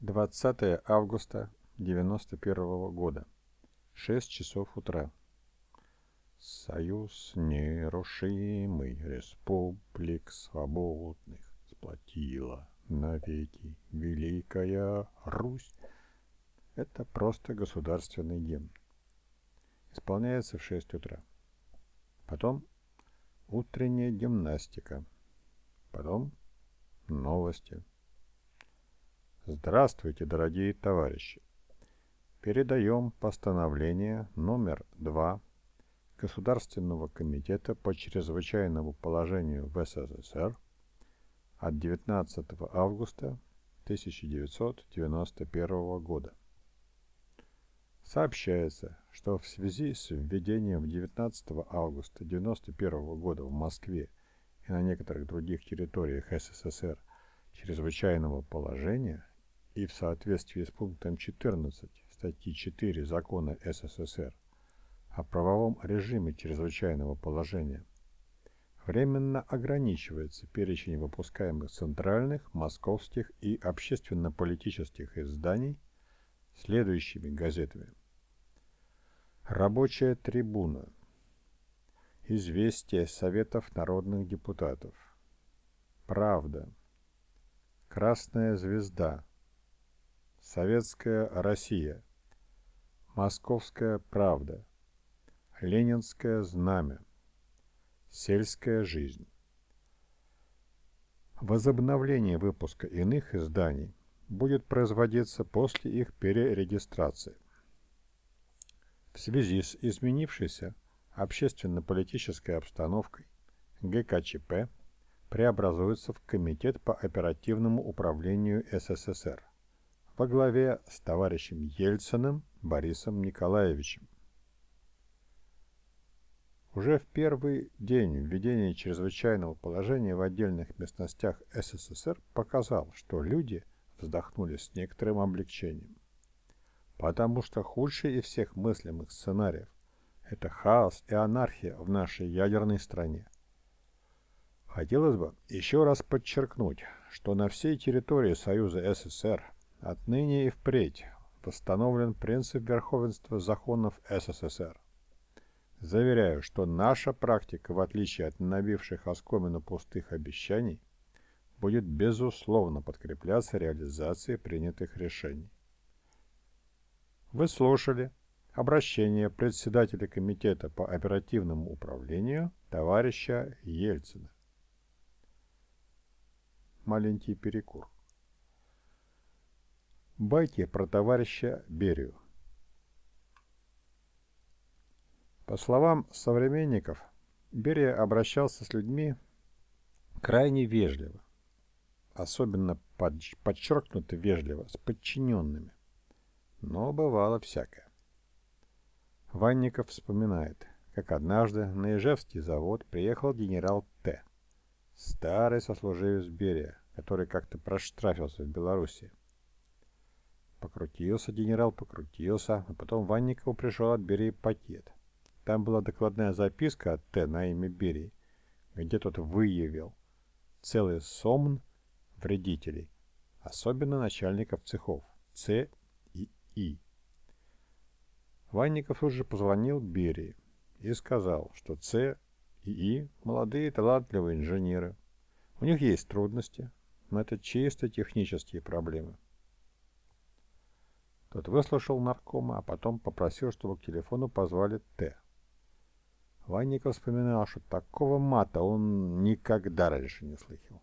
20 августа 91 года. 6 часов утра. Союз нерушимый республик свободных сплотила навеки Великая Русь. Это просто государственный гимн. Исполняется в 6 утра. Потом утренняя гимнастика. Потом новости. Здравствуйте, дорогие товарищи! Передаем постановление номер 2 Государственного комитета по чрезвычайному положению в СССР от 19 августа 1991 года. Сообщается, что в связи с введением 19 августа 1991 года в Москве и на некоторых других территориях СССР чрезвычайного положения и в соответствии с пунктом 14 статьи 4 Закона СССР о правовом режиме чрезвычайного положения временно ограничивается перечень выпускаемых центральных, московских и общественно-политических изданий следующими газетами. Рабочая трибуна. Известие Советов народных депутатов. Правда. Красная звезда. Советская Россия. Московская правда. Ленинское знамя. Сельская жизнь. Возобновление выпуска иных изданий будет производиться после их перерегистрации. В связи с изменившейся общественно-политической обстановкой ГКЧП преобразуется в Комитет по оперативному управлению СССР во главе с товарищем Ельциным Борисом Николаевичем. Уже в первый день введения чрезвычайного положения в отдельных местностях СССР показал, что люди вздохнули с некоторым облегчением. Потому что худший из всех мыслимых сценариев – это хаос и анархия в нашей ядерной стране. Хотелось бы еще раз подчеркнуть, что на всей территории Союза СССР – Отныне и впредь восстановлен принцип верховенства законов СССР. Заверяю, что наша практика, в отличие от набивших оскомину пустых обещаний, будет безусловно подкрепляться реализацией принятых решений. Вы слушали обращение председателя Комитета по оперативному управлению товарища Ельцина. Маленький перекур. Байки про товарища Берию. По словам современников, Берия обращался с людьми крайне вежливо, особенно подчеркнуто вежливо с подчиненными. Но бывало всякое. Ванников вспоминает, как однажды на Ижевский завод приехал генерал Т. Старый сослуживец Берия, который как-то проштрафился в Белоруссии. Покрутился генерал, покрутился, а потом Ванникову пришел от Берии пакет. Там была докладная записка от Т на имя Берии, где тот выявил целый сомн вредителей, особенно начальников цехов С и И. Ванников уже позвонил Берии и сказал, что С и И молодые талантливые инженеры. У них есть трудности, но это чисто технические проблемы. Тот выслушал наркома, а потом попросил, чтобы к телефону позвали Т. Ванников вспоминал, что такого мата он никогда раньше не слыхал.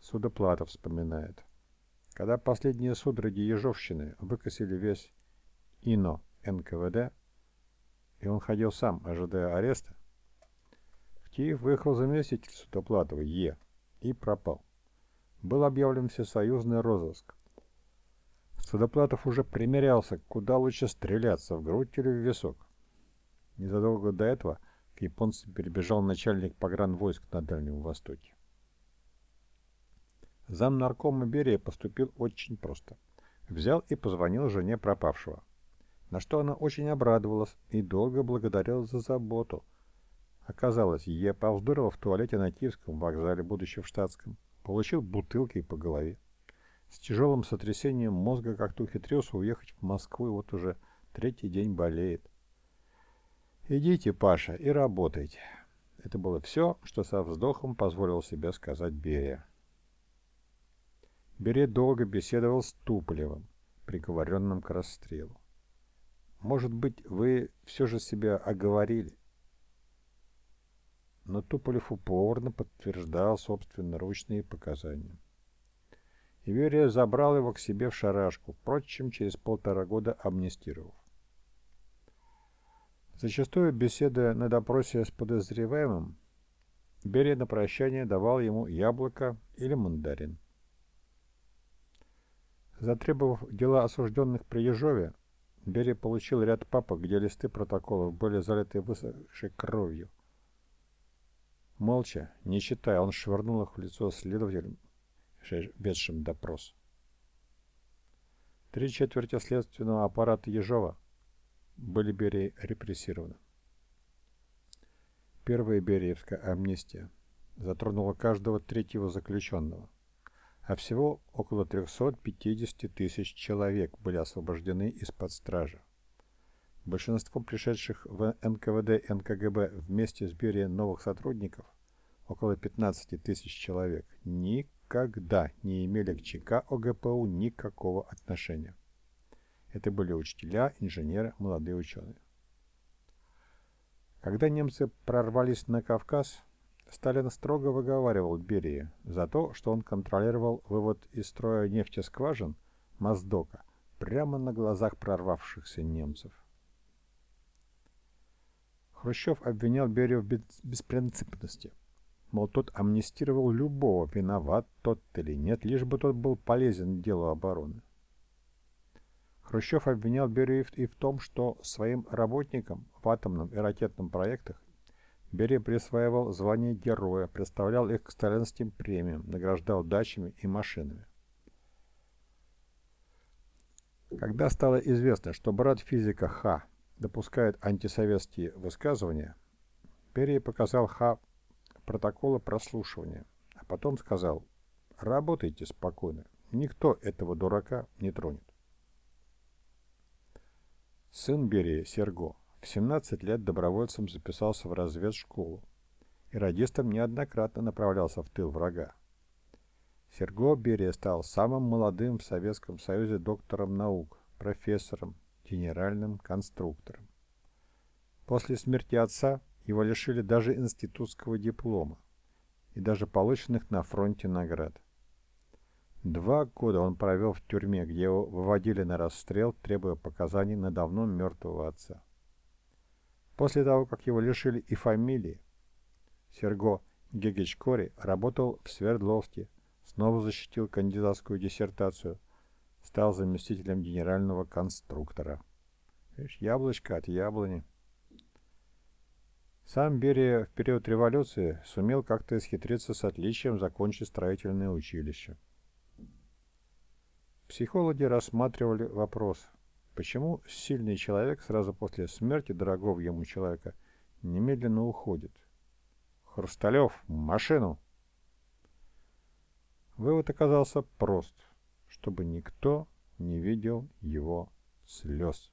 Судоплатов вспоминает. Когда последние судороги Ежовщины выкосили весь ИНО НКВД, и он ходил сам, ожидая ареста, в Киев выехал заместитель Судоплатова Е и пропал. Был объявлен всесоюзный розыск. Судоплатов уже примерялся, куда лучше стреляться, в грудь или в висок. Незадолго до этого к японцам перебежал начальник погранвойск на Дальнем Востоке. Зам наркома Берия поступил очень просто. Взял и позвонил жене пропавшего. На что она очень обрадовалась и долго благодарила за заботу. Оказалось, Е. повздорила в туалете на Киевском вокзале, будучи в штатском. Получил бутылкой по голове. С тяжелым сотрясением мозга как-то ухитрился уехать в Москву и вот уже третий день болеет. «Идите, Паша, и работайте». Это было все, что со вздохом позволил себе сказать Берия. Берия долго беседовал с Туполевым, приговоренным к расстрелу. «Может быть, вы все же себя оговорили?» Но Туполев упорно подтверждал собственноручные показания. Иверия забрал его к себе в шарашку, впрочем, через полтора года амнистировав. Зачастую, беседуя на допросе с подозреваемым, Берия на прощание давал ему яблоко или мандарин. Затребовав дела осужденных при Ежове, Берия получил ряд папок, где листы протоколов были залиты высохшей кровью. Молча, не читая, он швырнул их в лицо следователям, ведшим допрос. Три четверти следственного аппарата Ежова были Берии репрессированы. Первая Бериевская амнистия затронула каждого третьего заключенного, а всего около 350 тысяч человек были освобождены из-под стражи. Большинство пришедших в НКВД и НКГБ вместе с Берией новых сотрудников, около 15 тысяч человек, никогда не имели к ЧК ОГПУ никакого отношения. Это были учителя, инженеры, молодые ученые. Когда немцы прорвались на Кавказ, Сталин строго выговаривал Берии за то, что он контролировал вывод из строя нефтескважин Моздока прямо на глазах прорвавшихся немцев. Хрущев обвинял Берию в беспринципности. Мол, тот амнистировал любого, виноват тот или нет, лишь бы тот был полезен делу обороны. Хрущев обвинял Берию и в том, что своим работникам в атомном и ракетном проектах Берия присваивал звание героя, представлял их к сталинским премиям, награждал дачами и машинами. Когда стало известно, что брат физика Ха допускает антисоветские высказывания, Берия показал Ха протоколы прослушивания, а потом сказал «Работайте спокойно, никто этого дурака не тронет». Сын Берии, Серго, в 17 лет добровольцем записался в разведшколу и радистом неоднократно направлялся в тыл врага. Серго Берия стал самым молодым в Советском Союзе доктором наук, профессором, генеральным конструктором. После смерти отца его лишили даже институтского диплома и даже полученных на фронте наград. Два года он провел в тюрьме, где его выводили на расстрел, требуя показаний на давно мертвого отца. После того, как его лишили и фамилии, Серго Гегичкори работал в Свердловске, снова защитил кандидатскую диссертацию, стал заместителем генерального конструктора. Видишь, яблочко от яблони. Сам Берия в период революции сумел как-то исхитриться с отличием закончить строительное училище. Психологи рассматривали вопрос, почему сильный человек сразу после смерти дорогого ему человека немедленно уходит. «Хрусталев, машину!» Вывод оказался прост, чтобы никто не видел его слез.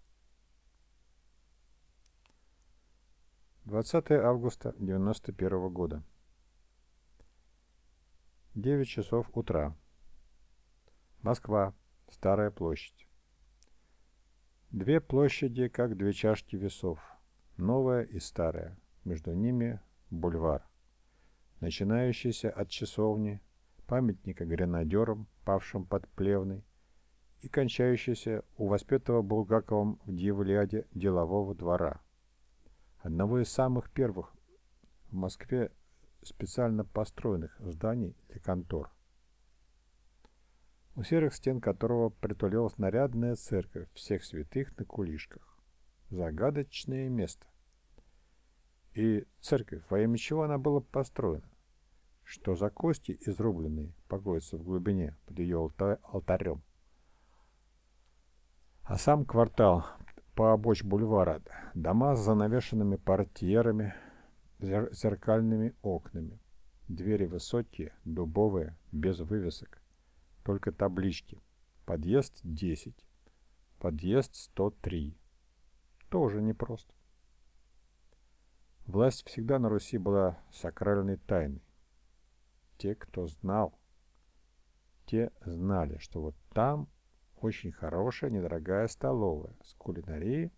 20 августа 91 года. 9 часов утра. Москва. Старая площадь. Две площади, как две чашки весов. Новая и старая. Между ними бульвар. Начинающийся от часовни, памятника гренадерам, павшим под Плевной, и кончающийся у воспетого Булгаковым в Дьяволяде делового двора. Одного из самых первых в Москве специально построенных зданий для контор у серых стен которого притулилась нарядная церковь всех святых на кулишках. Загадочное место. И церковь, во имя чего она была построена? Что за кости изрубленные покоятся в глубине под ее алтарем? А сам квартал по обочь бульвара, дома с занавешенными портьерами, зеркальными окнами, двери высокие, дубовые, без вывесок только таблички. Подъезд 10. Подъезд 103. Тоже непросто. Власть всегда на Руси была сакральной тайной. Те, кто знал, те знали, что вот там очень хорошая, недорогая столовая с кулинарией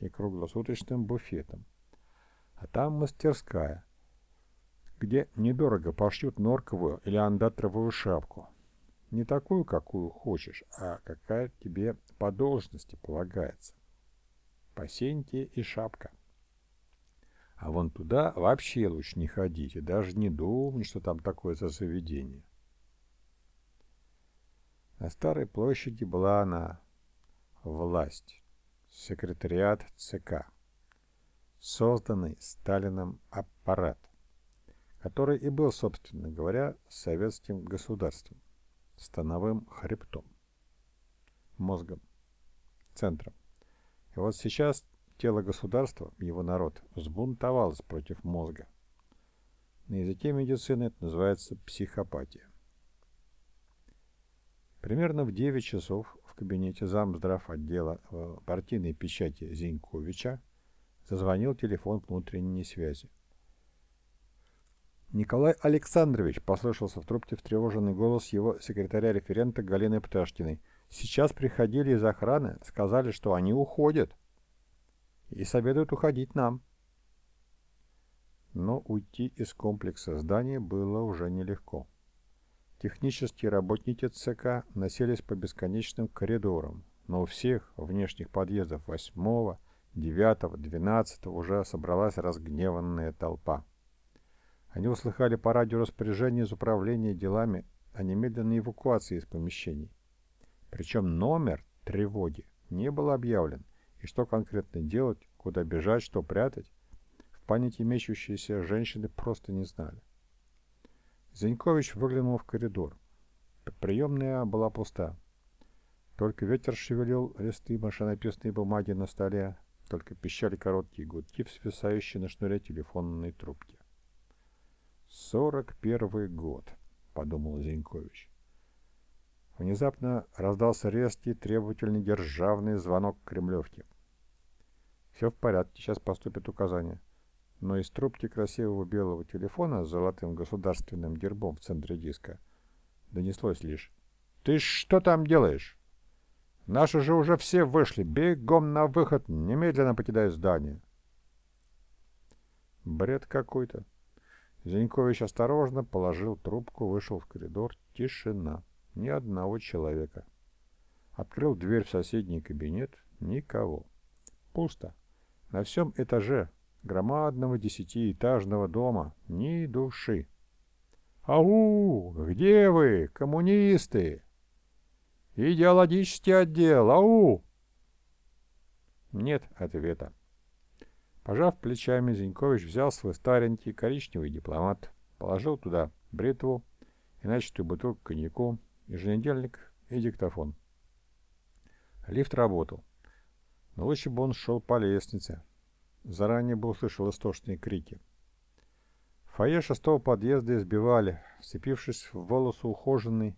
и круглосуточным буфетом. А там мастерская, где недорого пошьют норковую или андатровую шапку. Не такую, какую хочешь, а какая тебе по должности полагается. Посеньте и шапка. А вон туда вообще лучше не ходите, даже не думать, что там такое за заведение. На Старой площади была она, власть, секретариат ЦК, созданный Сталином аппарат, который и был, собственно говоря, советским государством, становым хребтом, мозгом, центром. И вот сейчас тело государства, его народ, взбунтовалось против мозга. На языке медицины это называется психопатия. Примерно в 9 часов в кабинете замздрав отдела э, партийной печати Зиньковича зазвонил телефон внутренней связи. «Николай Александрович!» – послышался в трубке встревоженный голос его секретаря-референта Галины Пташкиной. «Сейчас приходили из охраны, сказали, что они уходят. И советуют уходить нам». Но уйти из комплекса здания было уже нелегко. Технические работники ЦК носились по бесконечным коридорам, но у всех внешних подъездов 8, 9, 12 уже собралась разгневанная толпа. Они услыхали по радио распоряжение из управления делами о немедленной эвакуации из помещений. Причем номер тревоги не был объявлен, и что конкретно делать, куда бежать, что прятать, в панике мечущиеся женщины просто не знали. Зинькович выглянул в коридор. Приемная была пуста. Только ветер шевелил листы машинописной бумаги на столе, только пищали короткие гудки в свисающей на шнуре телефонной трубке. «Сорок первый год», — подумал Зинькович. Внезапно раздался резкий, требовательный державный звонок Кремлевки. «Все в порядке, сейчас поступит указание но из трубки красивого белого телефона с золотым государственным гербом в центре диска донеслось лишь «Ты что там делаешь? Наши же уже все вышли. Бегом на выход, немедленно покидай здание». Бред какой-то. Зинькович осторожно положил трубку, вышел в коридор. Тишина. Ни одного человека. Открыл дверь в соседний кабинет. Никого. Пусто. На всем этаже громадного десятиэтажного дома. Ни души. «Ау! Где вы, коммунисты?» «Идеологический отдел! Ау!» Нет ответа. Пожав плечами, Зинькович взял свой старенький коричневый дипломат, положил туда бритву и начатую бутылку коньяку, еженедельник и диктофон. Лифт работал. Но лучше бы он шел по лестнице, Заранее бы услышал истошные крики. В фойе шестого подъезда избивали, вцепившись в волосы ухоженный,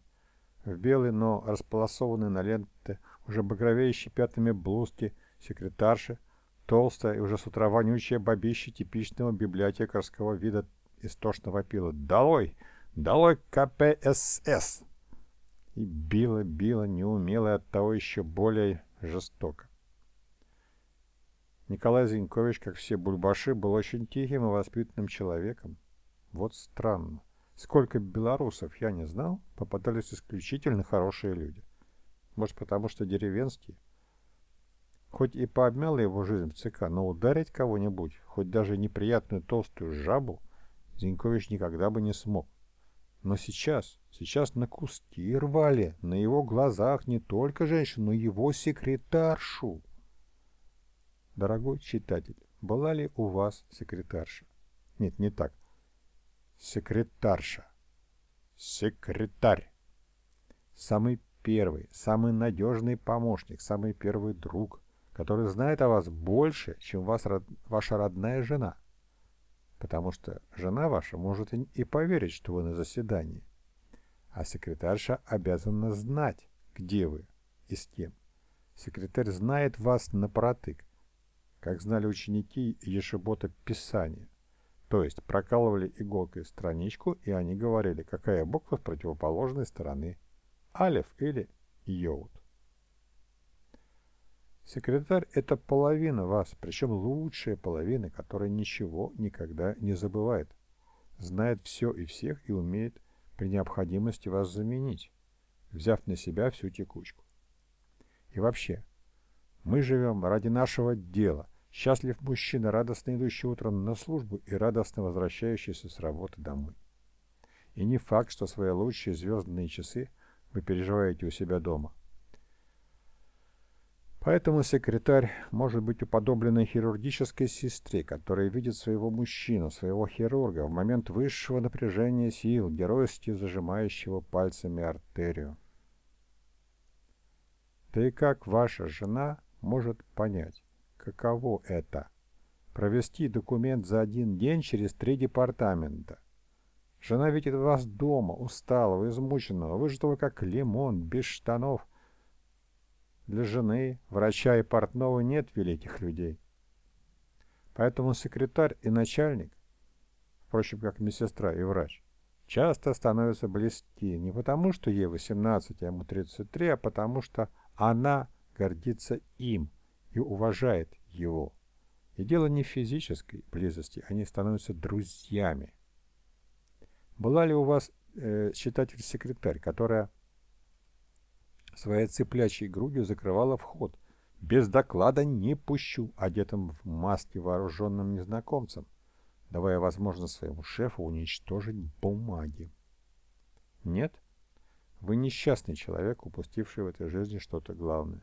в белый, но располосованный на ленты, уже багровеющий пятнами блузки, секретарши, толстая и уже с утра вонючая бабища типичного библиотекарского вида истошно вопила «Долой! Долой КПСС!» И била, била, неумело, оттого еще более жестоко. Николай Зинькович, как все бульбаши, был очень тихим и воспитанным человеком. Вот странно. Сколько белорусов я не знал, попадались исключительно хорошие люди. Может, потому что деревенские? Хоть и пообмяла его жизнь в ЦК, но ударить кого-нибудь, хоть даже неприятную толстую жабу, Зинькович никогда бы не смог. Но сейчас, сейчас на куски рвали, на его глазах не только женщину, но и его секретаршу. Дорогой читатель, была ли у вас секретарша? Нет, не так. Секретарша. Секретарь. Самый первый, самый надежный помощник, самый первый друг, который знает о вас больше, чем вас, ваша родная жена. Потому что жена ваша может и поверить, что вы на заседании. а секретарша обязана знать, где вы и с кем. Секретарь знает вас на протык, как знали ученики Ешебота Писания. То есть прокалывали иголкой страничку, и они говорили, какая буква с противоположной стороны. Алиф или Йод. Секретарь – это половина вас, причем лучшая половина, которая ничего никогда не забывает, знает все и всех и умеет при необходимости вас заменить, взяв на себя всю текучку. И вообще, мы живем ради нашего дела. Счастлив мужчина, радостно идущий утром на службу и радостно возвращающийся с работы домой. И не факт, что свои лучшие звездные часы вы переживаете у себя дома. Поэтому секретарь может быть уподобленной хирургической сестре, которая видит своего мужчину, своего хирурга в момент высшего напряжения сил, геройски зажимающего пальцами артерию. Да и как ваша жена может понять, каково это – провести документ за один день через три департамента? Жена видит вас дома, усталого, измученного, выжатого как лимон, без штанов – для жены, врача и портного нет великих людей. Поэтому секретарь и начальник, впрочем, как медсестра и врач, часто становятся близки не потому, что ей 18, а ему 33, а потому что она гордится им и уважает его. И дело не в физической близости, они становятся друзьями. Была ли у вас э, читатель-секретарь, которая своей цыплячьей грудью закрывала вход. Без доклада не пущу, одетым в маске вооруженным незнакомцем, давая возможность своему шефу уничтожить бумаги. Нет? Вы несчастный человек, упустивший в этой жизни что-то главное.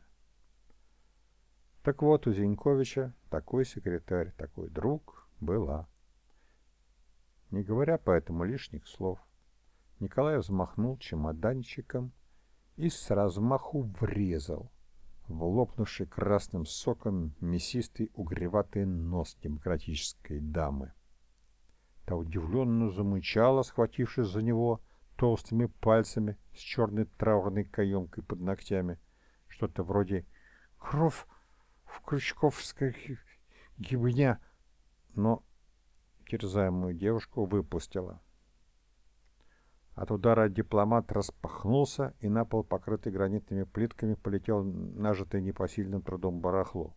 Так вот, у Зиньковича такой секретарь, такой друг была. Не говоря поэтому лишних слов, Николай взмахнул чемоданчиком и с размаху врезал в лопнувший красным соком мясистый угреватый нос демократической дамы. Та удивленно замычала, схватившись за него толстыми пальцами с черной траурной каемкой под ногтями. Что-то вроде «Кровь в крючковской гибня», но терзаемую девушку выпустила. От удара дипломат распахнулся, и на пол, покрытый гранитными плитками, полетел нажитый непосильным трудом барахло.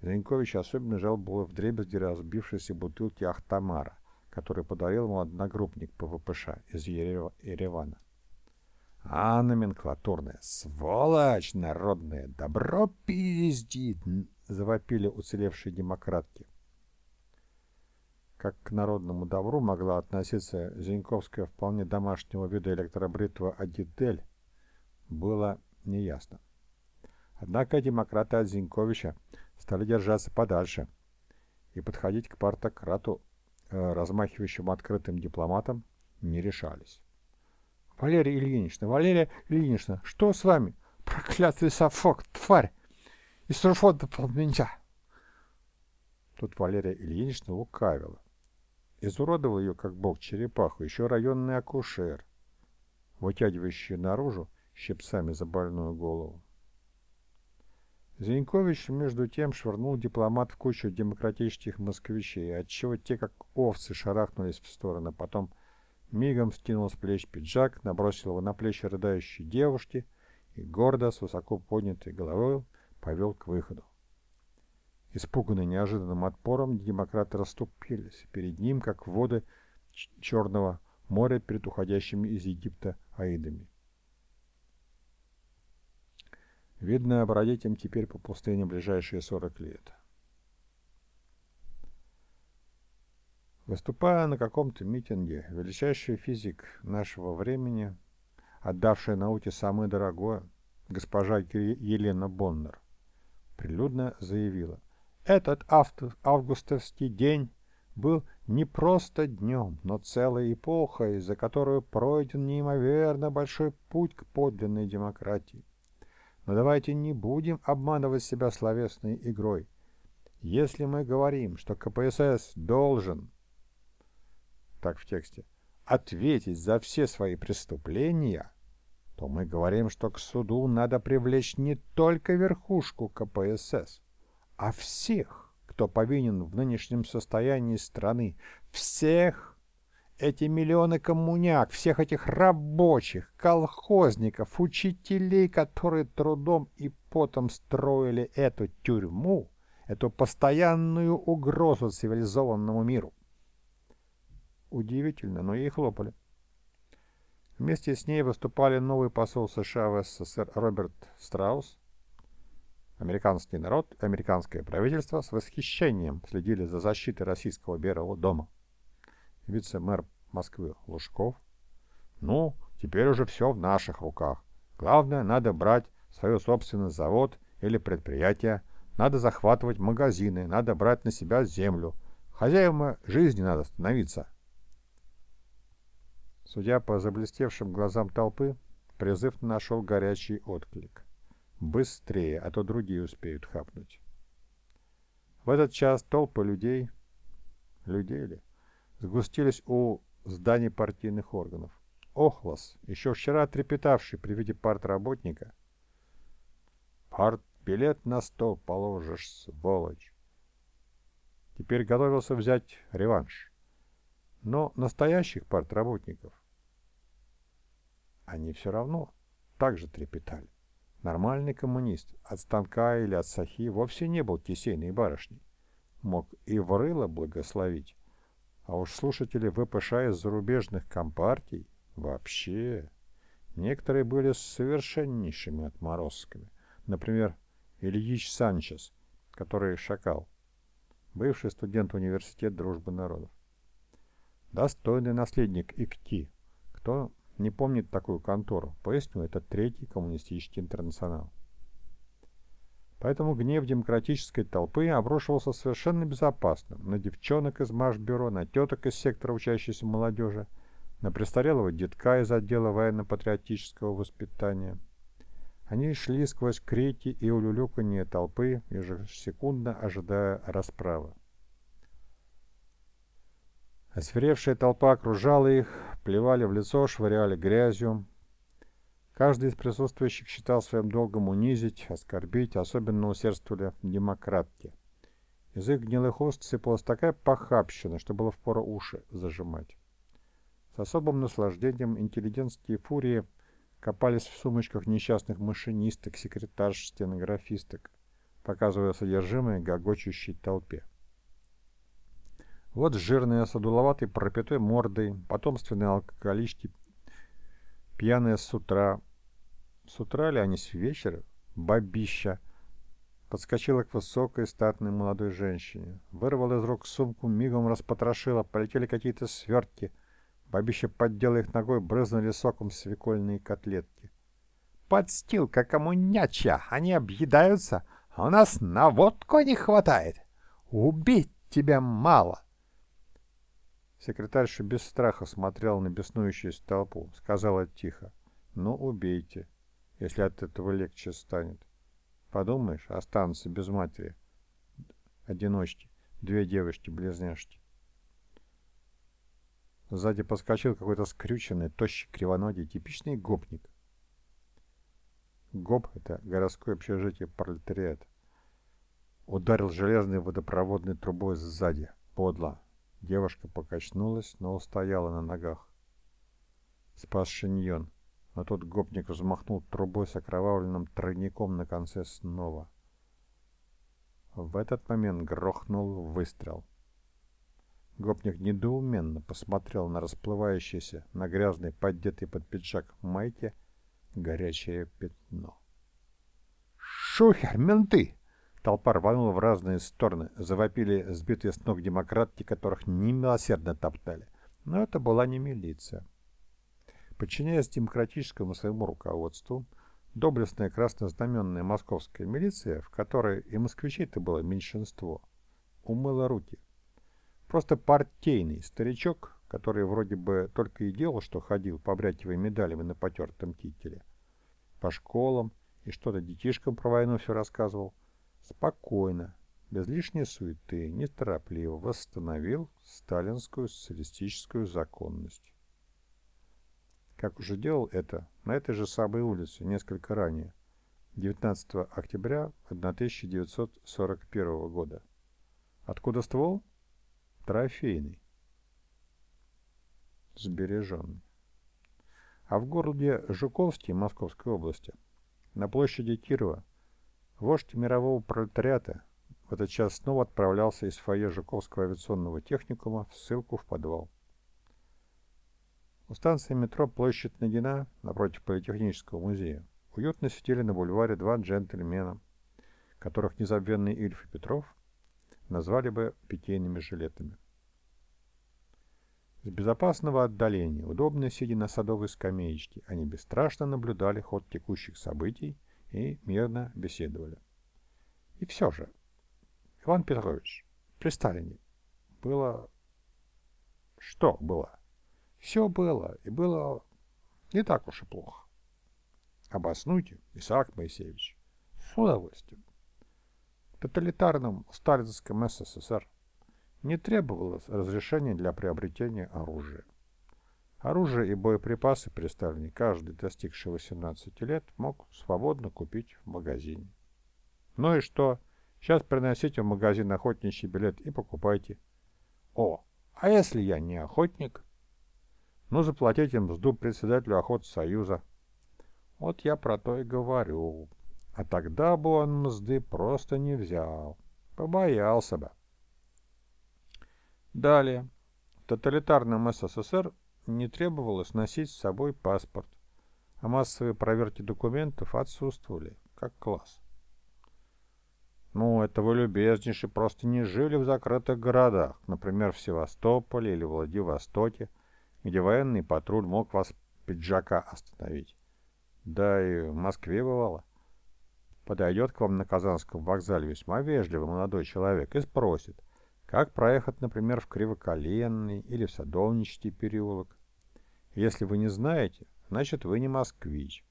Зенькович особенно жал было в дребезги разбившейся бутылки Ахтамара, который подарил ему одногруппник ПВПШ из Еревана. А номенклатурная сволочь народная, добро пиздит, завопили уцелевшие демократки как к народному добру могла относиться Зиньковская вполне домашнего вида электробритва «Адидель», было неясно. Однако демократы от Зиньковича стали держаться подальше и подходить к партократу, э, размахивающему открытым дипломатом, не решались. «Валерия Ильинична, Валерия Ильинична, что с вами? Проклятый Софок, тварь! Из Руфот допол меня!» Тут Валерия Ильинична лукавила. Изуродовал ее, как бог, черепаху, еще районный акушер, вытягивающий наружу щипцами за больную голову. Зинькович, между тем, швырнул дипломат в кучу демократических москвичей, отчего те, как овцы, шарахнулись в сторону. Потом мигом скинул с плеч пиджак, набросил его на плечи рыдающей девушки и гордо, с высоко поднятой головой, повел к выходу. Испуганные неожиданным отпором, демократы расступились перед ним, как воды Черного моря перед уходящими из Египта аидами. Видно, бродить им теперь по пустыне ближайшие 40 лет. Выступая на каком-то митинге, величайший физик нашего времени, отдавшая науке самое дорогое, госпожа Елена Боннер, прилюдно заявила, этот августовский день был не просто днем, но целой эпохой, за которую пройден неимоверно большой путь к подлинной демократии. Но давайте не будем обманывать себя словесной игрой. Если мы говорим, что КПСС должен, так в тексте, ответить за все свои преступления, то мы говорим, что к суду надо привлечь не только верхушку КПСС, а всех, кто повинен в нынешнем состоянии страны, всех эти миллионы коммуняк, всех этих рабочих, колхозников, учителей, которые трудом и потом строили эту тюрьму, эту постоянную угрозу цивилизованному миру. Удивительно, но ей хлопали. Вместе с ней выступали новый посол США в СССР Роберт Страус. Американский народ и американское правительство с восхищением следили за защитой российского Белого дома. Вице-мэр Москвы Лужков. Ну, теперь уже все в наших руках. Главное, надо брать свой собственный завод или предприятие, надо захватывать магазины, надо брать на себя землю. Хозяевам жизни надо становиться. Судя по заблестевшим глазам толпы, призыв нашел горячий отклик. Быстрее, а то другие успеют хапнуть. В этот час толпы людей, людей ли, сгустились у зданий партийных органов. Охлос, еще вчера трепетавший при виде партработника. «Партбилет на стол положишь, сволочь!» Теперь готовился взять реванш. Но настоящих партработников они все равно так же трепетали. Нормальный коммунист от станка или от сахи вовсе не был кисейной барышней. Мог и в благословить. А уж слушатели ВПШ из зарубежных компартий вообще... Некоторые были совершеннейшими отморозками. Например, Ильич Санчес, который шакал, бывший студент университета дружбы народов. Достойный наследник ИКТИ. Кто не помнит такую контору? Поясню, это Третий коммунистический интернационал. Поэтому гнев демократической толпы обрушивался совершенно безопасно на девчонок из Машбюро, на теток из сектора учащейся молодежи, на престарелого детка из отдела военно-патриотического воспитания. Они шли сквозь крики и улюлюканье толпы, ежесекундно ожидая расправы. Осверевшая толпа окружала их, плевали в лицо, швыряли грязью. Каждый из присутствующих считал своим долгом унизить, оскорбить, особенно усердствовали демократки. Из их гнилых уст сыпалась такая похабщина, что было впору уши зажимать. С особым наслаждением интеллигентские фурии копались в сумочках несчастных машинисток, секретарш, стенографисток, показывая содержимое гогочущей толпе. Вот жирные, садуловатые, пропятой мордой, потомственные алкоголички, пьяные с утра. С утра ли они с вечера? Бабища. Подскочила к высокой, статной молодой женщине. Вырвала из рук сумку, мигом распотрошила, полетели какие-то свертки. Бабища поддела их ногой, брызнули соком свекольные котлетки. «Подстилка коммуняча! Они объедаются, а у нас на водку не хватает! Убить тебя мало!» Секретарша без страха смотрела на беснующуюся толпу. Сказала тихо. «Ну, убейте, если от этого легче станет. Подумаешь, останутся без матери. Одиночки. Две девочки-близняшки». Сзади подскочил какой-то скрюченный, тощий, кривоногий, типичный гопник. ГОП — это городское общежитие пролетариата. Ударил железной водопроводной трубой сзади, подло, Девушка покачнулась, но устояла на ногах. Спас шиньон, но тот гопник взмахнул трубой с окровавленным тройником на конце снова. В этот момент грохнул выстрел. Гопник недоуменно посмотрел на расплывающееся, на грязный, поддетый под пиджак майке, горячее пятно. «Шухер, менты!» Толпа рванула в разные стороны, завопили сбитые с ног демократки, которых немилосердно топтали. Но это была не милиция. Подчиняясь демократическому своему руководству, доблестная краснознаменная московская милиция, в которой и москвичей-то было меньшинство, умыла руки. Просто партийный старичок, который вроде бы только и делал, что ходил, побрякивая медалями на потертом кителе, по школам и что-то детишкам про войну все рассказывал, спокойно, без лишней суеты, неторопливо восстановил сталинскую социалистическую законность. как уже делал это на этой же самой улице несколько ранее, 19 октября 1941 года. Откуда ствол? Трофейный. Сбереженный. А в городе Жуковске Московской области, на площади Кирова, вождь мирового пролетариата в этот час снова отправлялся из фойе Жуковского авиационного техникума в ссылку в подвал. У станции метро площадь Нагина, напротив Политехнического музея, уютно сидели на бульваре два джентльмена, которых незабвенный Ильф и Петров назвали бы питейными жилетами. С безопасного отдаления, удобно сидя на садовой скамеечке, они бесстрашно наблюдали ход текущих событий и мирно беседовали. И все же, Иван Петрович, при Сталине было... Что было? Все было, и было не так уж и плохо. Обоснуйте, Исаак Моисеевич. С удовольствием. В тоталитарном сталинском СССР не требовалось разрешения для приобретения оружия. Оружие и боеприпасы при Сталине каждый, достигший 18 лет, мог свободно купить в магазине. Ну и что? Сейчас приносите в магазин охотничий билет и покупайте. О, а если я не охотник? Ну, заплатите мзду председателю охотсоюза. Вот я про то и говорю. А тогда бы он мзды просто не взял. Побоялся бы. Далее. В тоталитарном СССР не требовалось носить с собой паспорт, а массовые проверки документов отсутствовали, как класс. Ну, это вы, любезнейшие, просто не жили в закрытых городах, например, в Севастополе или Владивостоке, где военный патруль мог вас пиджака остановить. Да и в Москве бывало. Подойдет к вам на Казанском вокзале весьма вежливый молодой человек и спросит, как проехать, например, в Кривоколенный или в Садовничий переулок? Если вы не знаете, значит вы не москвич.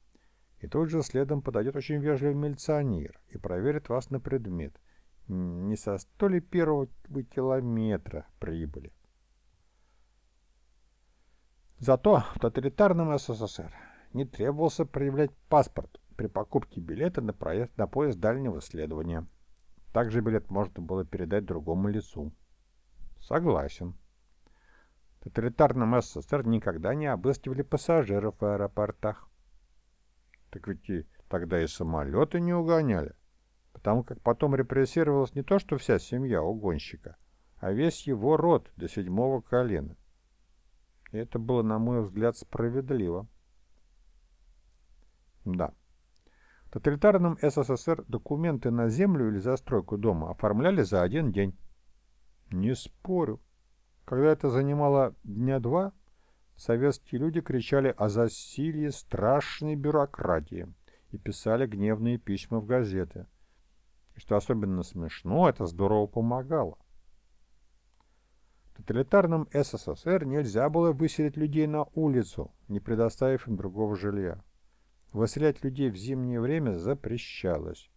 И тут же следом подойдет очень вежливый милиционер и проверит вас на предмет. Не со сто ли первого вы километра прибыли. Зато в тоталитарном СССР не требовался проявлять паспорт при покупке билета на проезд на поезд дальнего следования. Также билет можно было передать другому лицу. Согласен. Тоталитарном СССР никогда не обыскивали пассажиров в аэропортах. Так ведь и тогда и самолеты не угоняли, потому как потом репрессировалась не то что вся семья угонщика, а весь его род до седьмого колена. И это было, на мой взгляд, справедливо. Да. В тоталитарном СССР документы на землю или застройку дома оформляли за один день. Не спорю. Когда это занимало дня два, советские люди кричали о засилье страшной бюрократии и писали гневные письма в газеты. И что особенно смешно, это здорово помогало. В тоталитарном СССР нельзя было выселить людей на улицу, не предоставив им другого жилья. Выселять людей в зимнее время запрещалось.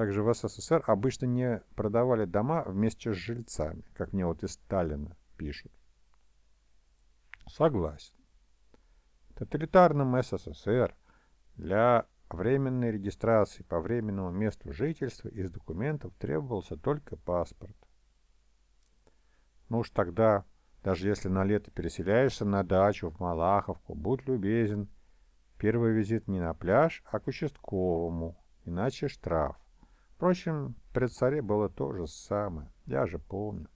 Также в СССР обычно не продавали дома вместе с жильцами, как мне вот из Сталина пишут. Согласен. В тоталитарном СССР для временной регистрации по временному месту жительства из документов требовался только паспорт. Ну уж тогда, даже если на лето переселяешься на дачу в Малаховку, будь любезен – Первый визит не на пляж, а к участковому, иначе штраф. Впрочем, при царе было то же самое, я же помню.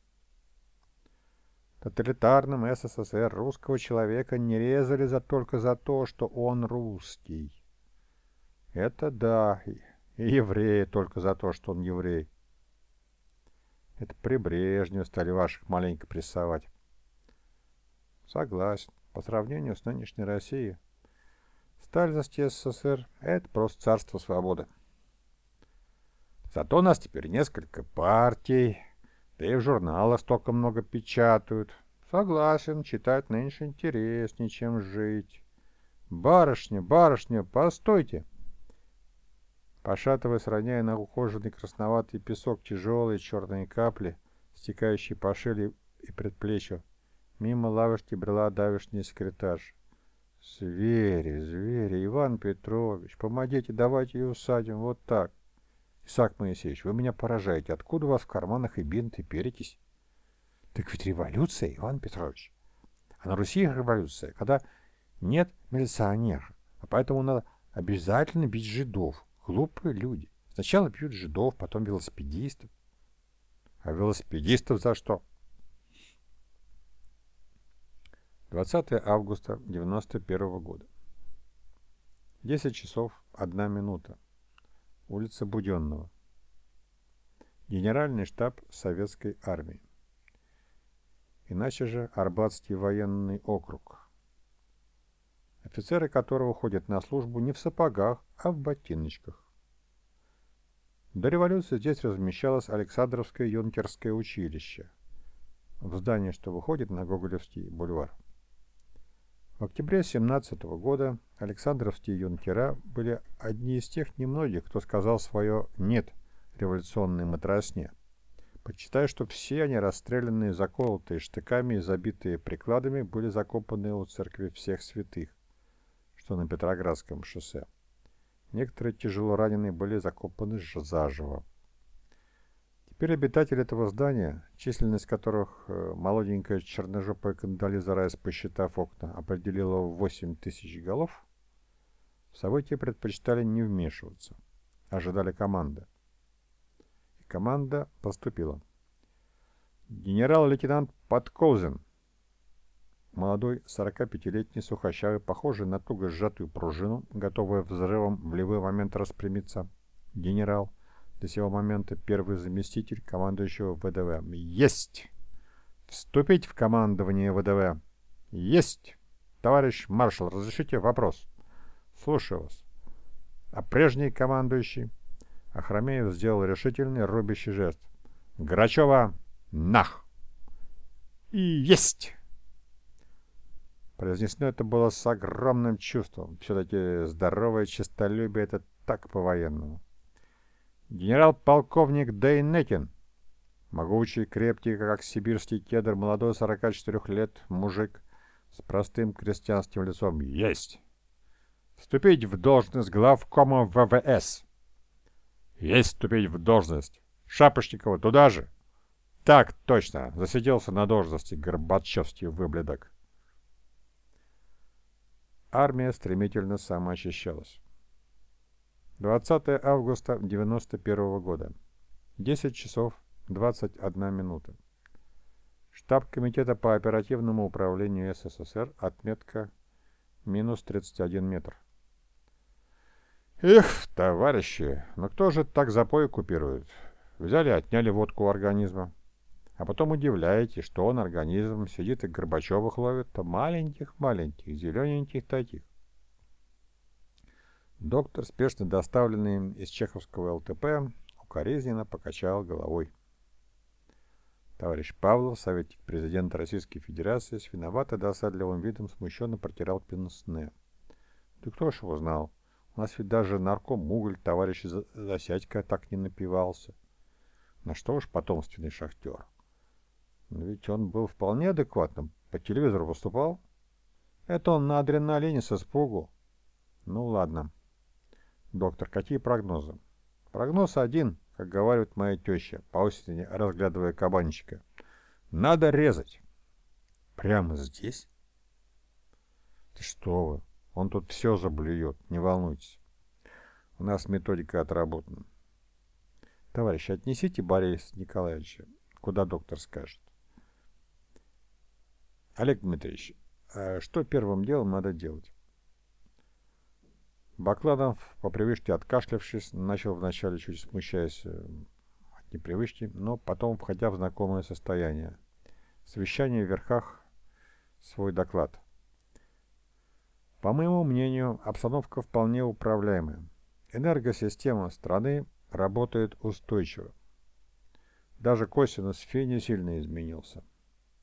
В тоталитарном СССР русского человека не резали за только за то, что он русский. Это да, и евреи только за то, что он еврей. Это при Брежневе стали ваших маленько прессовать. Согласен. По сравнению с нынешней Россией, Сталинский СССР — это просто царство свободы. Зато у нас теперь несколько партий, да и в журналах столько много печатают. Согласен, читать нынче интереснее, чем жить. Барышня, барышня, постойте! Пошатываясь, роняя на ухоженный красноватый песок тяжелые черные капли, стекающие по шее и предплечью, мимо лавочки брела давешняя секретарша. Звери, звери, Иван Петрович, помогите, давайте ее усадим, вот так. Исаак Моисеевич, вы меня поражаете. Откуда у вас в карманах и бинт, и перекись? Так ведь революция, Иван Петрович. А на Руси революция, когда нет милиционера. А поэтому надо обязательно бить жидов. Глупые люди. Сначала бьют жидов, потом велосипедистов. А велосипедистов за что? 20 августа 91 года. 10 часов 1 минута. Улица Буденного. Генеральный штаб Советской Армии. Иначе же Арбатский военный округ. Офицеры которого ходят на службу не в сапогах, а в ботиночках. До революции здесь размещалось Александровское юнкерское училище, в здании, что выходит на Гоголевский бульвар. В октябре 17 года Александровские юнкера были одни из тех немногих, кто сказал свое «нет» революционной матросне, почитая, что все они расстрелянные, заколотые штыками и забитые прикладами были закопаны у церкви всех святых, что на Петроградском шоссе. Некоторые тяжело раненые были закопаны заживо. Теперь обитатели этого здания, численность которых э, молоденькая черножопая Кандализа Райс, посчитав окна, определила в 8 тысяч голов, в события предпочитали не вмешиваться, ожидали команды. И команда поступила. Генерал-лейтенант Подколзин, молодой 45-летний сухощавый, похожий на туго сжатую пружину, готовый взрывом в любой момент распрямиться, генерал – до сего момента первый заместитель командующего ВДВ. Есть! Вступить в командование ВДВ. Есть! Товарищ маршал, разрешите вопрос? Слушаю вас. А прежний командующий? Ахрамеев сделал решительный рубящий жест. Грачева, нах! И есть! Произнесено это было с огромным чувством. Все-таки здоровое честолюбие — это так по-военному. Генерал-полковник Дейнекин. Могучий, крепкий, как сибирский кедр, молодой 44 лет, мужик с простым крестьянским лицом. Есть! Вступить в должность главкома ВВС. Есть вступить в должность. Шапошникова туда же. Так точно, засиделся на должности Горбачевский выблядок. Армия стремительно самоочищалась. 20 августа 91 года. 10 часов 21 минута. Штаб Комитета по оперативному управлению СССР. Отметка минус 31 метр. Эх, товарищи, ну кто же так запой купирует? Взяли, отняли водку у организма. А потом удивляете, что он, организм, сидит и Горбачевых ловит, то маленьких-маленьких, зелененьких таких. Доктор, спешно доставленный из чеховского ЛТП, укоризненно покачал головой. Товарищ Павлов, советник президента Российской Федерации, с виновато досадливым видом смущенно протирал пенсне. Да кто ж его знал? У нас ведь даже нарком Уголь, товарищ Засядько, так не напивался. На что уж потомственный шахтер. Но ведь он был вполне адекватным. По телевизору выступал. Это он на адреналине с испугу. Ну ладно. Доктор, какие прогнозы? Прогноз один, как говорит моя теща, по осени разглядывая кабанчика. Надо резать. Прямо здесь? Ты что вы? Он тут все заблюет, не волнуйтесь. У нас методика отработана. Товарищ, отнесите Бориса Николаевича, куда доктор скажет. Олег Дмитриевич, а что первым делом надо делать? Бакладов, по привычке откашлявшись, начал вначале чуть смущаясь э, от непривычки, но потом, входя в знакомое состояние. Совещание в верхах свой доклад. По моему мнению, обстановка вполне управляемая. Энергосистема страны работает устойчиво. Даже косинус фи не сильно изменился.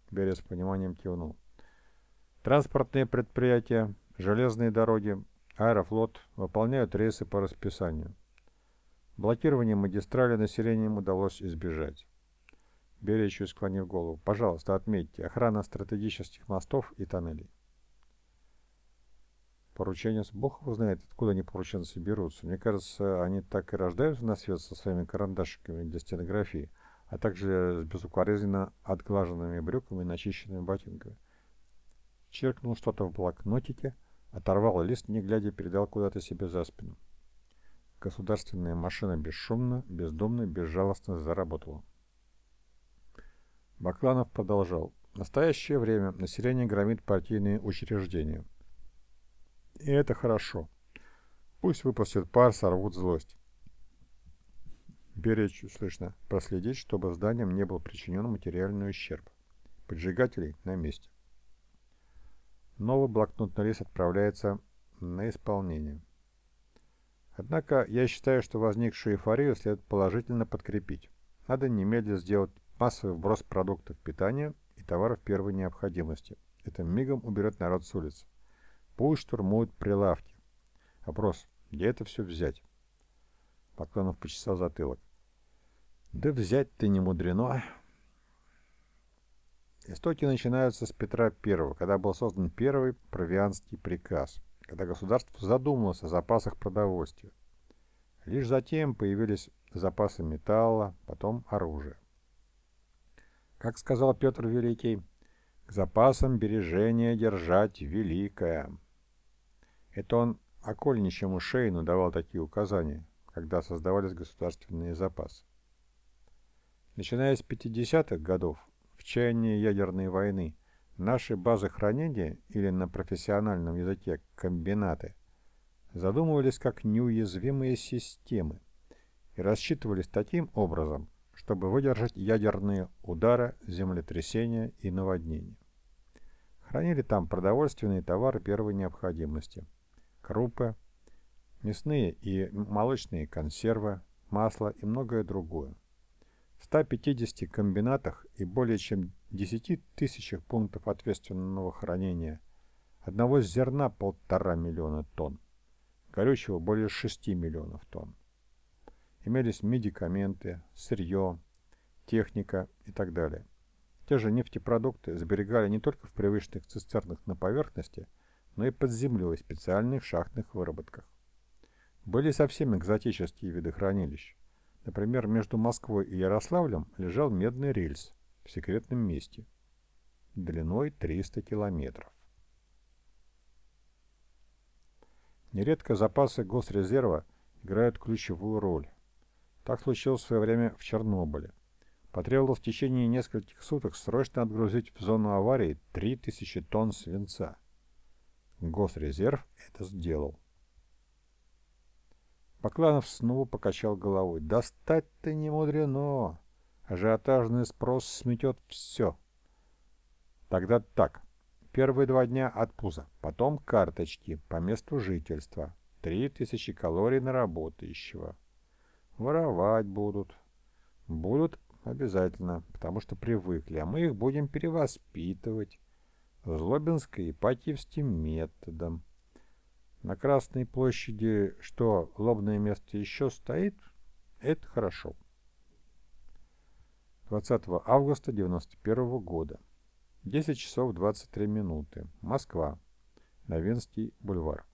Берия с пониманием кивнул. Транспортные предприятия, железные дороги, Аэрофлот выполняют рейсы по расписанию. Блокирование магистрали населением удалось избежать. Чуть склонив голову. Пожалуйста, отметьте. Охрана стратегических мостов и тоннелей. Порученец, бог его знает, откуда они порученцы берутся. Мне кажется, они так и рождаются на свет со своими карандашиками для стенографии, а также с безукоризненно отглаженными брюками и начищенными ботинками. Черкнул что-то в блокнотике, оторвал лист, не глядя, передал куда-то себе за спину. Государственная машина бесшумно, бездумно, безжалостно заработала. Бакланов продолжал. В настоящее время население громит партийные учреждения. И это хорошо. Пусть выпустят пар, сорвут злость. Беречь, слышно, проследить, чтобы зданиям не был причинен материальный ущерб. Поджигателей на месте. Новый блокнотный лист отправляется на исполнение. Однако я считаю, что возникшую эйфорию следует положительно подкрепить. Надо немедленно сделать массовый вброс продуктов питания и товаров первой необходимости. Это мигом уберет народ с улиц. Пусть штурмуют прилавки. Вопрос, где это все взять? Поклонов почесал затылок. Да взять-то не мудрено. Истоки начинаются с Петра I, когда был создан первый провианский приказ, когда государство задумалось о запасах продовольствия. Лишь затем появились запасы металла, потом оружия. Как сказал Петр Великий, к запасам бережения держать великое. Это он окольничьему Шейну давал такие указания, когда создавались государственные запасы. Начиная с 50-х годов, в чаянии ядерной войны, наши базы хранения, или на профессиональном языке комбинаты, задумывались как неуязвимые системы и рассчитывались таким образом, чтобы выдержать ядерные удары, землетрясения и наводнения. Хранили там продовольственные товары первой необходимости – крупы, мясные и молочные консервы, масло и многое другое. В 150 комбинатах и более чем 10 тысячах пунктов ответственного хранения одного зерна полтора миллиона тонн, горючего более 6 миллионов тонн. Имелись медикаменты, сырье, техника и так далее. Те же нефтепродукты сберегали не только в привычных цистернах на поверхности – но и под землей в специальных шахтных выработках. Были совсем экзотические виды хранилищ. Например, между Москвой и Ярославлем лежал медный рельс в секретном месте, длиной 300 километров. Нередко запасы госрезерва играют ключевую роль. Так случилось в свое время в Чернобыле. Потребовалось в течение нескольких суток срочно отгрузить в зону аварии 3000 тонн свинца. Госрезерв это сделал. Бакланов снова покачал головой. «Достать-то не мудрено. Ажиотажный спрос сметет все. Тогда так. Первые два дня от пуза, потом карточки по месту жительства. Три тысячи калорий на работающего. Воровать будут. Будут обязательно, потому что привыкли, а мы их будем перевоспитывать. Злобинско-Ипатьевским методом. На Красной площади что, лобное место еще стоит? Это хорошо. 20 августа 91 года. 10 часов 23 минуты. Москва. Новинский бульвар.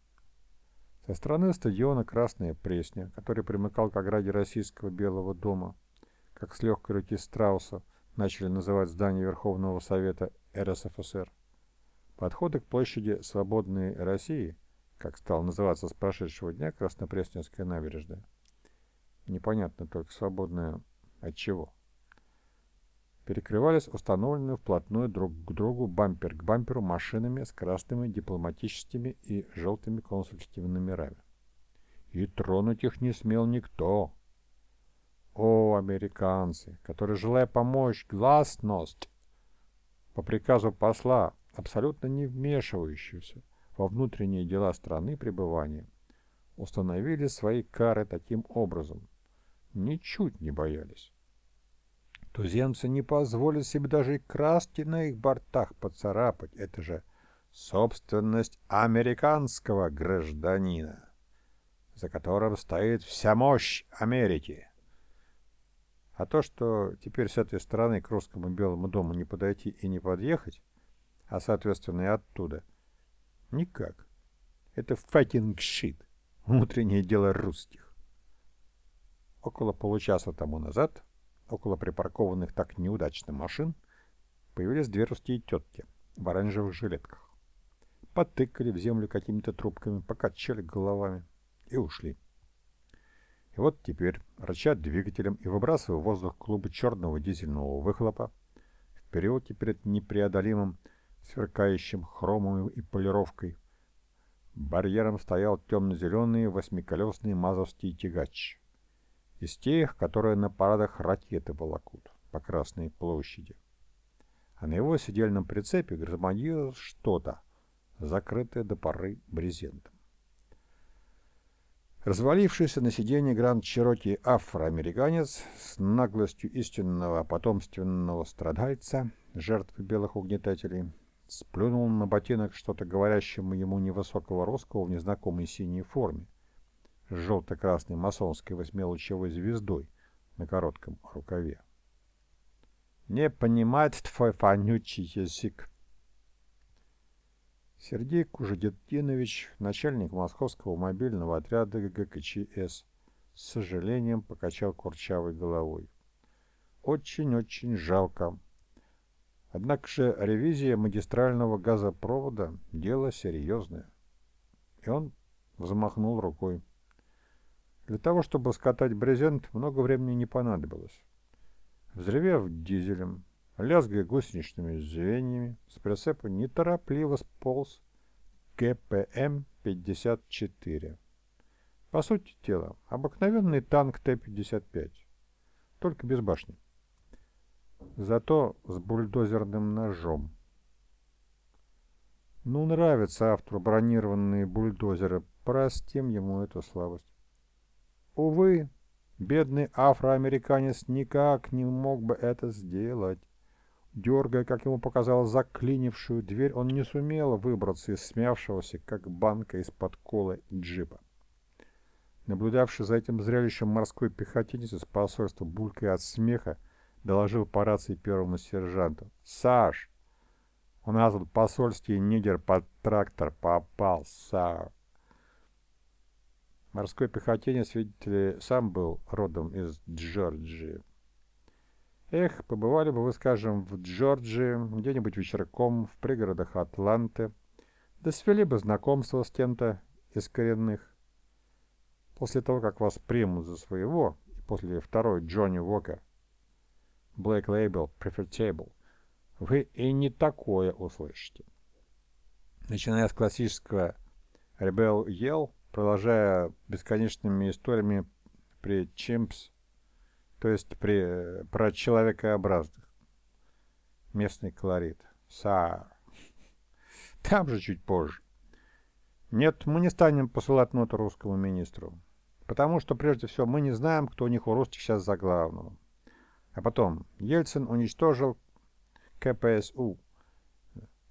Со стороны стадиона «Красная Пресня», который примыкал к ограде Российского Белого дома, как с легкой руки Страуса начали называть здание Верховного Совета РСФСР, Подходы к площади Свободной России, как стал называться с прошедшего дня Краснопресненская набережная, непонятно только свободная от чего, перекрывались установленные вплотную друг к другу бампер к бамперу машинами с красными дипломатическими и желтыми консульскими номерами. И тронуть их не смел никто. О, американцы, которые, желая помочь гласность, по приказу посла абсолютно не вмешивающиеся во внутренние дела страны пребывания, установили свои кары таким образом, ничуть не боялись. Туземцы не позволят себе даже и краски на их бортах поцарапать. Это же собственность американского гражданина, за которым стоит вся мощь Америки. А то, что теперь с этой стороны к русскому Белому дому не подойти и не подъехать, а соответственно и оттуда. Никак. Это fighting shit. Внутреннее дело русских. Около получаса тому назад, около припаркованных так неудачно машин, появились две русские тетки в оранжевых жилетках. Потыкали в землю какими-то трубками, покачали головами и ушли. И вот теперь, рычат двигателем и выбрасывая в воздух клубы черного дизельного выхлопа, в периоде перед непреодолимым, сверкающим хромом и полировкой, барьером стоял темно-зеленый восьмиколесный мазовский тягач. Из тех, которые на парадах ракеты волокут по Красной площади. А на его сидельном прицепе громадилось что-то, закрытое до поры брезентом. Развалившийся на сиденье Гранд Чероки афроамериканец с наглостью истинного потомственного страдальца, жертвы белых угнетателей, сплюнул на ботинок что-то говорящему ему невысокого русского в незнакомой синей форме, с желто-красной масонской восьмилучевой звездой на коротком рукаве. «Не понимает твой вонючий язык», Сергей Кужедетинович, начальник московского мобильного отряда ГКЧС, с сожалением покачал курчавой головой. Очень-очень жалко. Однако же ревизия магистрального газопровода – дело серьезное. И он взмахнул рукой. Для того, чтобы скатать брезент, много времени не понадобилось. Взревев дизелем, лязгая гусеничными звеньями, с прицепа неторопливо сполз КПМ-54. По сути дела, обыкновенный танк Т-55, только без башни. Зато с бульдозерным ножом. Ну, нравятся автору бронированные бульдозеры, простим ему эту слабость. Увы, бедный афроамериканец никак не мог бы это сделать. Дергая, как ему показалось, заклинившую дверь, он не сумел выбраться из смявшегося, как банка из-под колы джипа. Наблюдавший за этим зрелищем морской пехотинец из посольства, булькая от смеха, доложил по рации первому сержанту. «Саш, у нас тут посольский нигер под трактор попал, Саш!» Морской пехотинец, видите сам был родом из Джорджии. Эх, побывали бы вы, скажем, в Джорджии, где-нибудь вечерком, в пригородах Атланты, да свели бы знакомство с кем-то из коренных. После того, как вас примут за своего, и после второй Джонни Уокер, Black Label Prefertable, вы и не такое услышите. Начиная с классического Rebel Yell, продолжая бесконечными историями при Чимпс то есть при, про человекообразных. Местный колорит. Са. Там же чуть позже. Нет, мы не станем посылать ноту русскому министру. Потому что, прежде всего, мы не знаем, кто у них у русских сейчас за главного. А потом, Ельцин уничтожил КПСУ.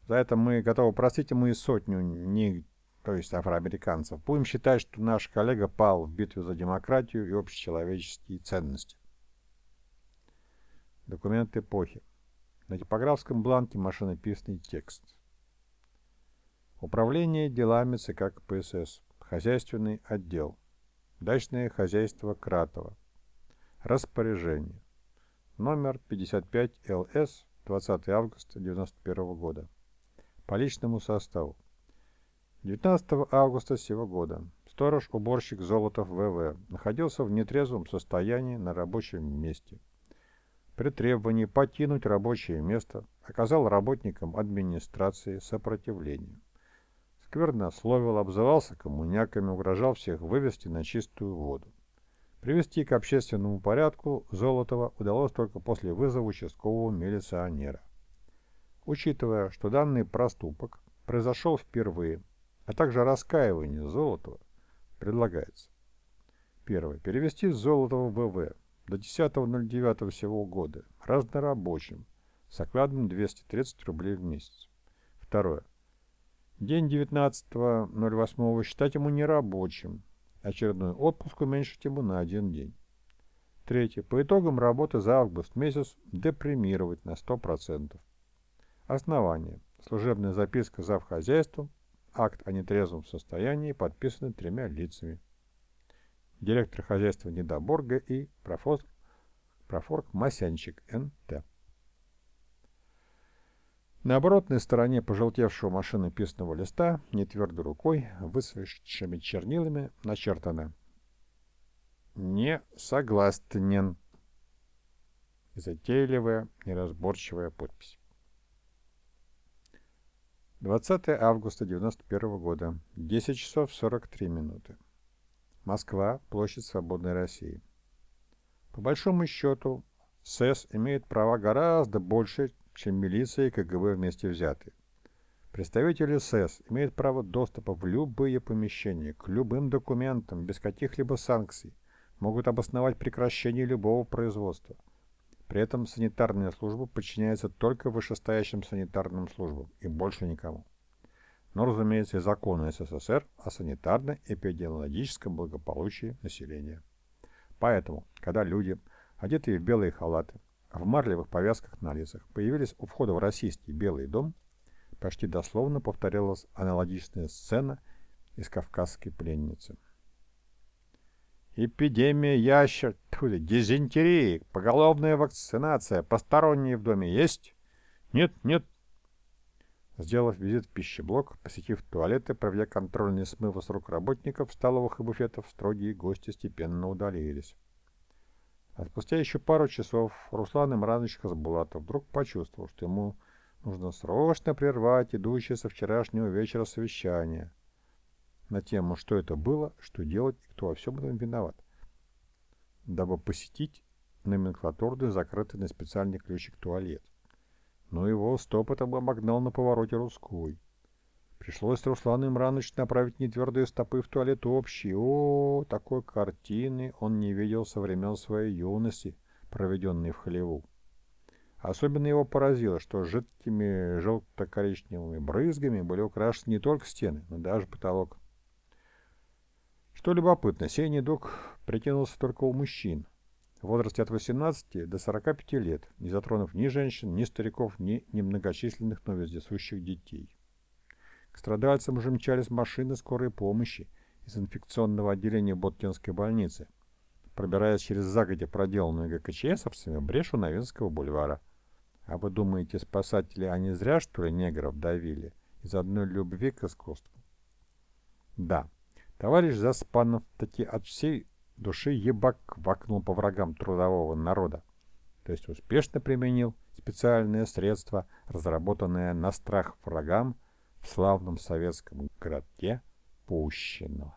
За это мы готовы простить ему и сотню, не, то есть афроамериканцев. Будем считать, что наш коллега пал в битве за демократию и общечеловеческие ценности. Документ эпохи. На типографском бланке машинописный текст. Управление делами ЦК КПСС. Хозяйственный отдел. Дачное хозяйство Кратова. Распоряжение. Номер 55 ЛС 20 августа 1991 года. По личному составу. 19 августа сего года сторож-уборщик Золотов ВВ находился в нетрезвом состоянии на рабочем месте при требовании покинуть рабочее место оказал работникам администрации сопротивление. Сквернословил, обзывался коммуняками, угрожал всех вывести на чистую воду. Привести к общественному порядку Золотова удалось только после вызова участкового милиционера. Учитывая, что данный проступок произошел впервые, а также раскаивание Золотова, предлагается. Первое. Перевести Золотова в ВВ до 10.09 всего года, разнорабочим, с окладом 230 рублей в месяц. Второе. День 19.08 считать ему нерабочим, очередной отпуск уменьшить ему на один день. Третье. По итогам работы за август месяц депримировать на 100%. Основание. Служебная записка завхозяйством акт о нетрезвом состоянии, подписанный тремя лицами. Директор хозяйства Недоборга и профорг, профорг Масянчик Н.Т. На оборотной стороне пожелтевшего машинописного листа нетвердой рукой, высвеченными чернилами, начертано «Не согласен». И затейливая, неразборчивая подпись. 20 августа 1991 года, 10 часов 43 минуты. Москва, площадь Свободной России. По большому счету, СЭС имеет права гораздо больше, чем милиция и КГБ вместе взяты. Представители СЭС имеют право доступа в любые помещения, к любым документам, без каких-либо санкций, могут обосновать прекращение любого производства. При этом санитарная служба подчиняется только вышестоящим санитарным службам и больше никому. Но, разумеется, и законы СССР о санитарно-эпидемиологическом благополучии населения. Поэтому, когда люди, одетые в белые халаты, в марлевых повязках на лицах, появились у входа в российский Белый дом, почти дословно повторялась аналогичная сцена из «Кавказской пленницы». Эпидемия ящер, дизентерии, поголовная вакцинация, посторонние в доме есть? Нет, нет. Сделав визит в пищеблок, посетив туалеты, проведя контрольные смывы с рук работников столовых и буфетов, строгие гости степенно удалились. А спустя еще пару часов Руслан Имранович Хасбулатов вдруг почувствовал, что ему нужно срочно прервать идущее со вчерашнего вечера совещание на тему, что это было, что делать и кто во всем этом виноват, дабы посетить номенклатурный закрытый на специальный ключик туалет. Но его стопотом обогнал на повороте Русской. Пришлось Руслану Имрановичу направить нетвердые стопы в туалет общий. О, такой картины он не видел со времен своей юности, проведенной в Холеву. Особенно его поразило, что жидкими желто-коричневыми брызгами были украшены не только стены, но даже потолок. Что любопытно, сей недуг притянулся только у мужчин в возрасте от 18 до 45 лет, не затронув ни женщин, ни стариков, ни немногочисленных, но вездесущих детей. К страдальцам уже мчались машины скорой помощи из инфекционного отделения Боткинской больницы, пробираясь через загодя проделанную ГКЧСовцами брешь у Новинского бульвара. А вы думаете, спасатели они зря, что ли, негров давили из одной любви к искусству? Да, Товарищ Заспанов таки от всей души ебак вакнул по врагам трудового народа, то есть успешно применил специальные средства, разработанные на страх врагам в славном советском городке Пущино.